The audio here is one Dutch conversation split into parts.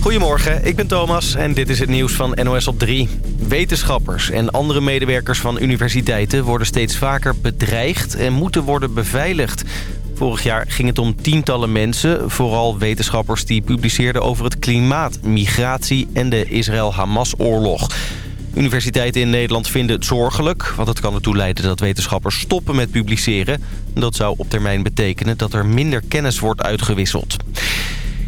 Goedemorgen, ik ben Thomas en dit is het nieuws van NOS op 3. Wetenschappers en andere medewerkers van universiteiten worden steeds vaker bedreigd en moeten worden beveiligd. Vorig jaar ging het om tientallen mensen, vooral wetenschappers die publiceerden over het klimaat, migratie en de Israël-Hamas-oorlog. Universiteiten in Nederland vinden het zorgelijk, want het kan ertoe leiden dat wetenschappers stoppen met publiceren. Dat zou op termijn betekenen dat er minder kennis wordt uitgewisseld.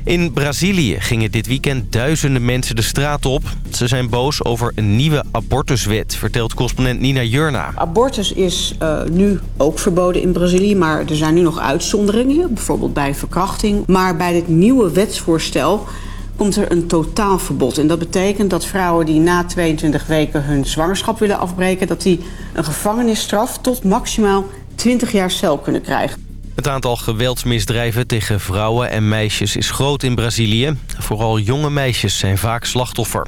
In Brazilië gingen dit weekend duizenden mensen de straat op. Ze zijn boos over een nieuwe abortuswet, vertelt correspondent Nina Jurna. Abortus is uh, nu ook verboden in Brazilië, maar er zijn nu nog uitzonderingen. Bijvoorbeeld bij verkrachting. Maar bij dit nieuwe wetsvoorstel komt er een totaalverbod. En dat betekent dat vrouwen die na 22 weken hun zwangerschap willen afbreken... dat die een gevangenisstraf tot maximaal 20 jaar cel kunnen krijgen. Het aantal geweldsmisdrijven tegen vrouwen en meisjes is groot in Brazilië. Vooral jonge meisjes zijn vaak slachtoffer.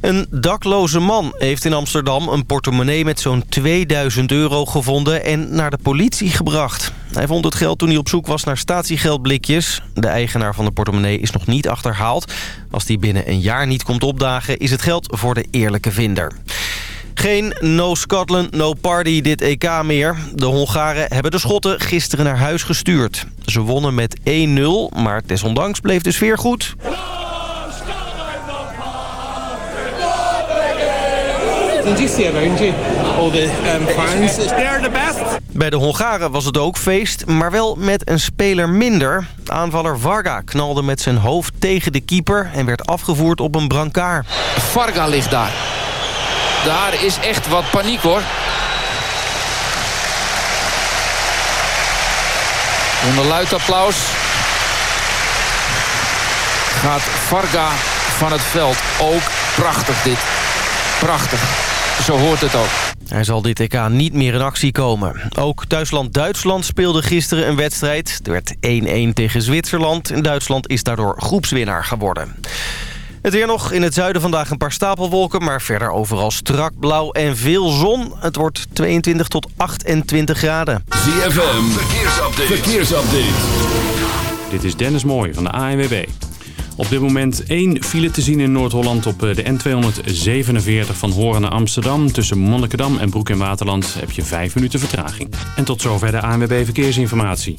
Een dakloze man heeft in Amsterdam een portemonnee met zo'n 2000 euro gevonden en naar de politie gebracht. Hij vond het geld toen hij op zoek was naar statiegeldblikjes. De eigenaar van de portemonnee is nog niet achterhaald. Als die binnen een jaar niet komt opdagen is het geld voor de eerlijke vinder. Geen No Scotland, No Party dit EK meer. De Hongaren hebben de Schotten gisteren naar huis gestuurd. Ze wonnen met 1-0, maar desondanks bleef de sfeer goed. All the um, fans. They're the best. Bij de Hongaren was het ook feest, maar wel met een speler minder. Aanvaller Varga knalde met zijn hoofd tegen de keeper en werd afgevoerd op een brancard. Varga ligt daar. Daar is echt wat paniek hoor. Onder luid applaus gaat Varga van het veld. Ook prachtig dit. Prachtig. Zo hoort het ook. Hij zal dit EK niet meer in actie komen. Ook Duitsland-Duitsland speelde gisteren een wedstrijd. Er werd 1-1 tegen Zwitserland. En Duitsland is daardoor groepswinnaar geworden. Het weer nog. In het zuiden vandaag een paar stapelwolken... maar verder overal strak blauw en veel zon. Het wordt 22 tot 28 graden. ZFM, verkeersupdate. verkeersupdate. Dit is Dennis Mooij van de ANWB. Op dit moment één file te zien in Noord-Holland op eh, de N247 van Horen naar Amsterdam. Tussen Monnikendam en Broek in Waterland heb je vijf minuten vertraging. En tot zover de ANWB Verkeersinformatie.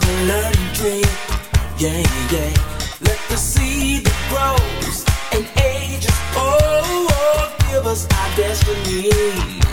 learning tree. Yeah, yeah. Let the seed that grows and ages. Oh, oh give us our destiny.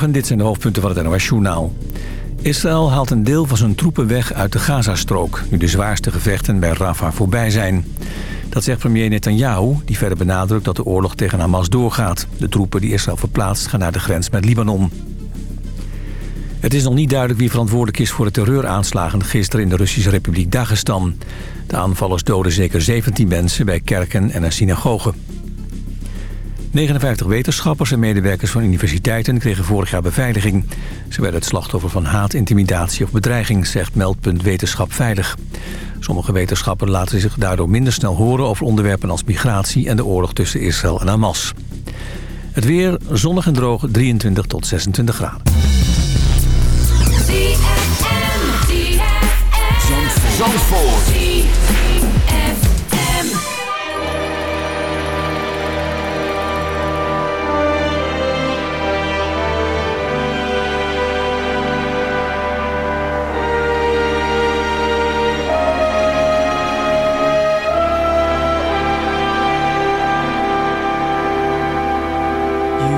Goedemorgen, dit zijn de hoofdpunten van het NOS-journaal. Israël haalt een deel van zijn troepen weg uit de Gazastrook... nu de zwaarste gevechten bij Rafah voorbij zijn. Dat zegt premier Netanyahu, die verder benadrukt dat de oorlog tegen Hamas doorgaat. De troepen die Israël verplaatst gaan naar de grens met Libanon. Het is nog niet duidelijk wie verantwoordelijk is voor de terreuraanslagen gisteren in de Russische Republiek Dagestan. De aanvallers doden zeker 17 mensen bij kerken en een synagoge. 59 wetenschappers en medewerkers van universiteiten kregen vorig jaar beveiliging. Ze werden het slachtoffer van haat, intimidatie of bedreiging, zegt meldpunt Wetenschap Veilig. Sommige wetenschappers laten zich daardoor minder snel horen over onderwerpen als migratie en de oorlog tussen Israël en Hamas. Het weer zonnig en droog 23 tot 26 graden.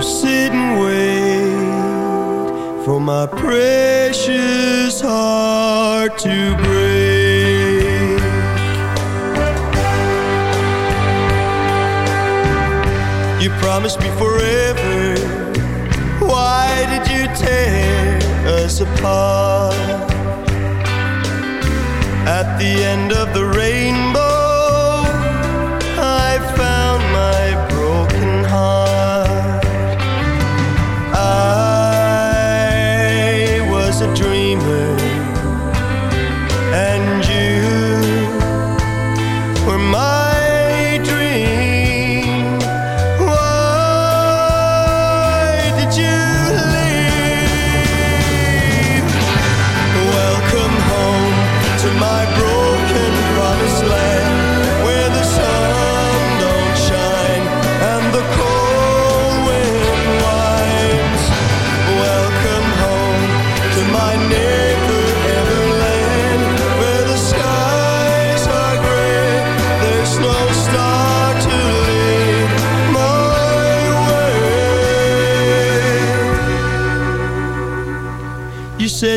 Sit and wait for my precious heart to break. You promised me forever. Why did you tear us apart? At the end of the rainbow,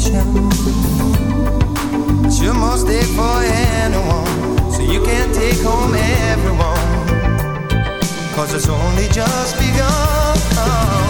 attention. But you must take for anyone, so you can't take home everyone. Cause it's only just begun.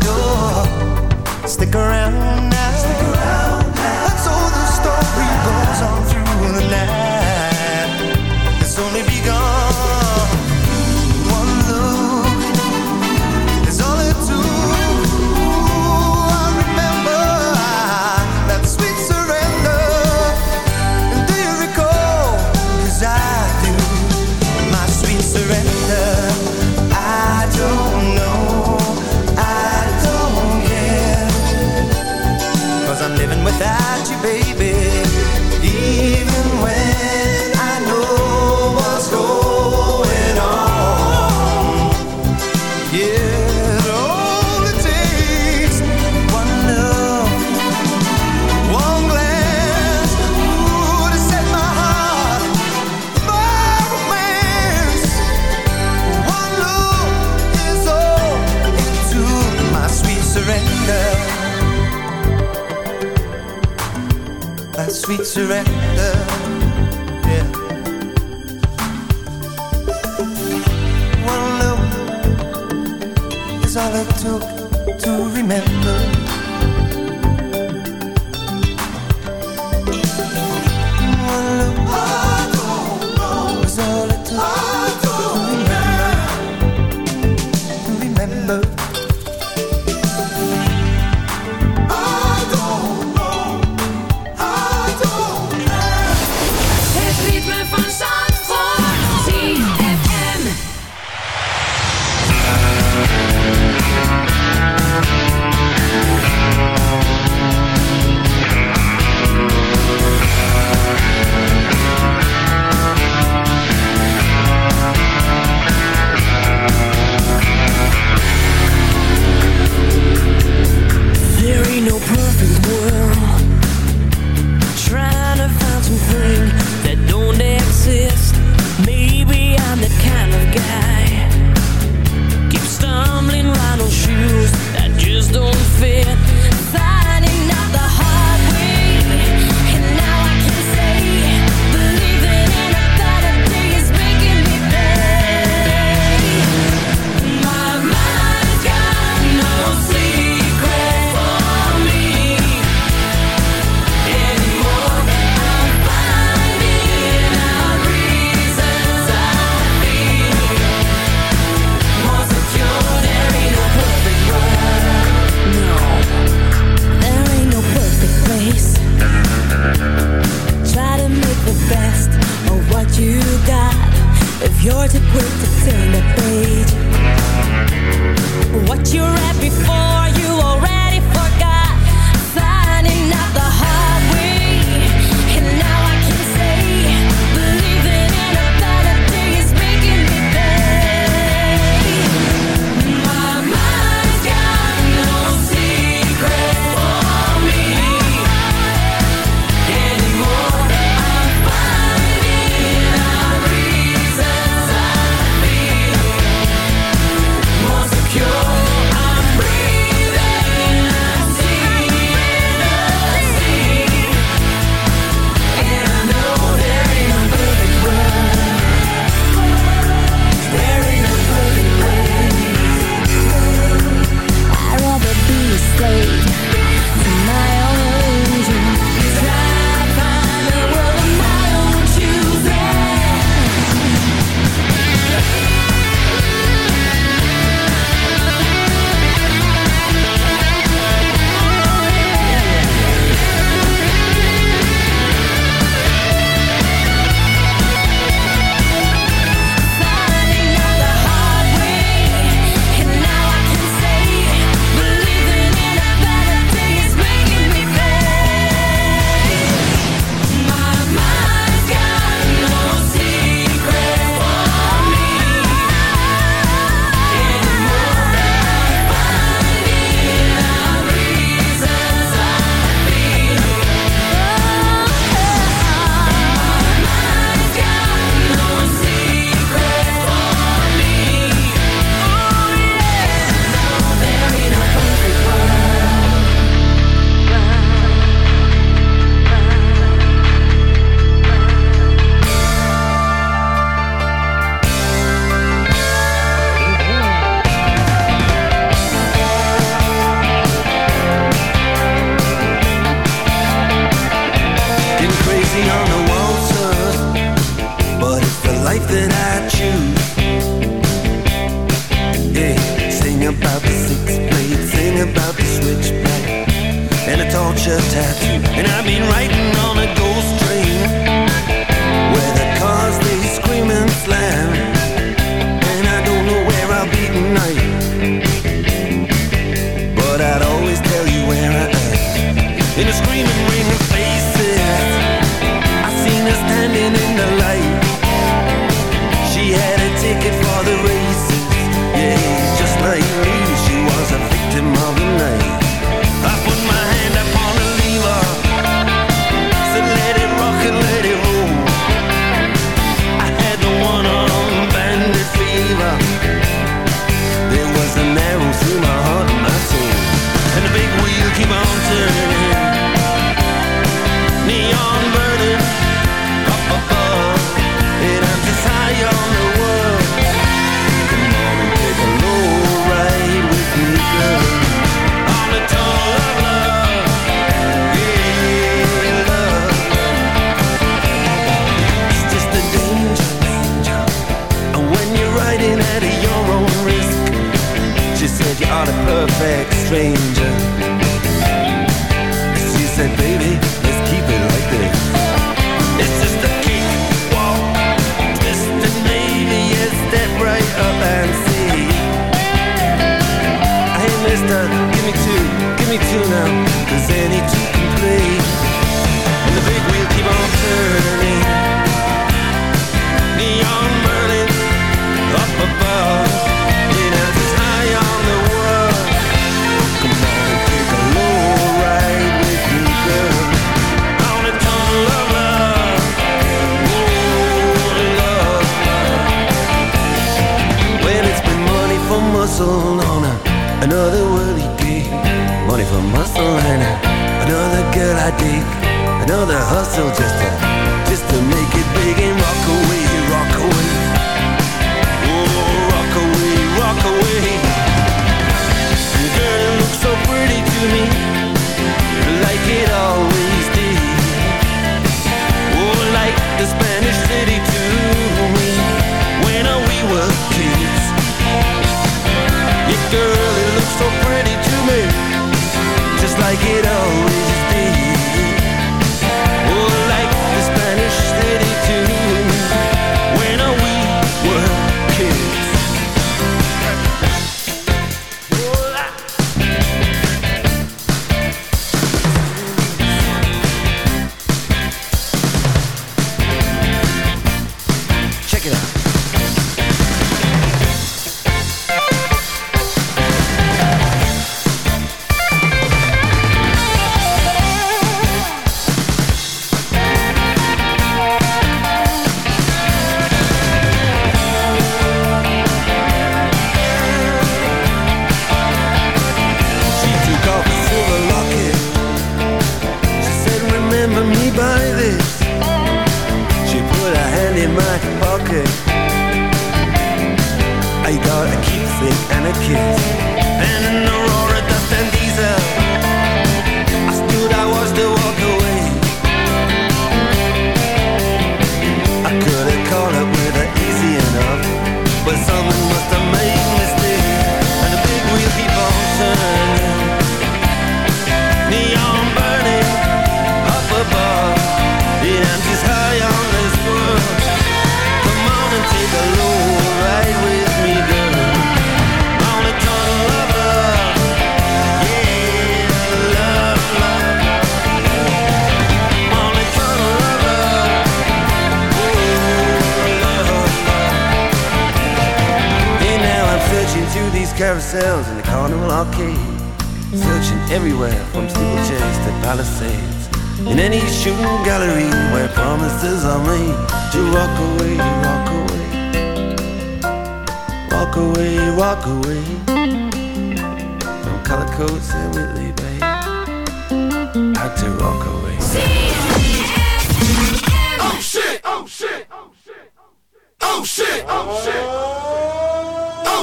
baby.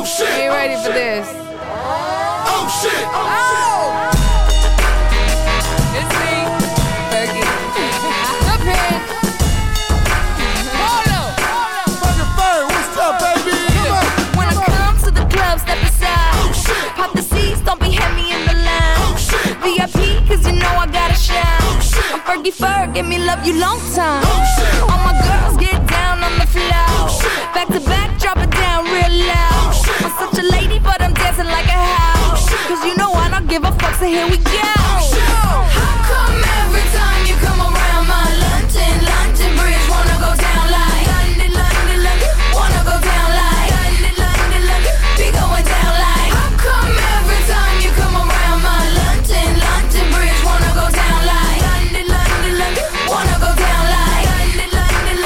Oh shit! Ain't ready oh, for this. Oh shit! Oh! oh! It's me, Fergie. What's up, baby? Come on. When I come to the club, step aside. Oh shit! Pop the don't be in the line. Oh, you know I gotta shine. I'm Fergie Ferg, give me love you long time. Oh! All my girls get down on the floor. Oh. Back to back, drop it down real loud. Give a fuck, so here we go. How come every time you come around my London, London Bridge wanna go down like London, London, wanna go down like London, London, be going down like. How come every time you come around my London, London Bridge wanna go down like London, London, wanna go down like London, London,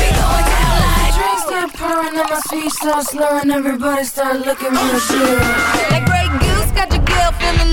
be going down like. Drinks start pouring and my feet start slurring, everybody start looking real shit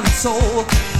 one soul.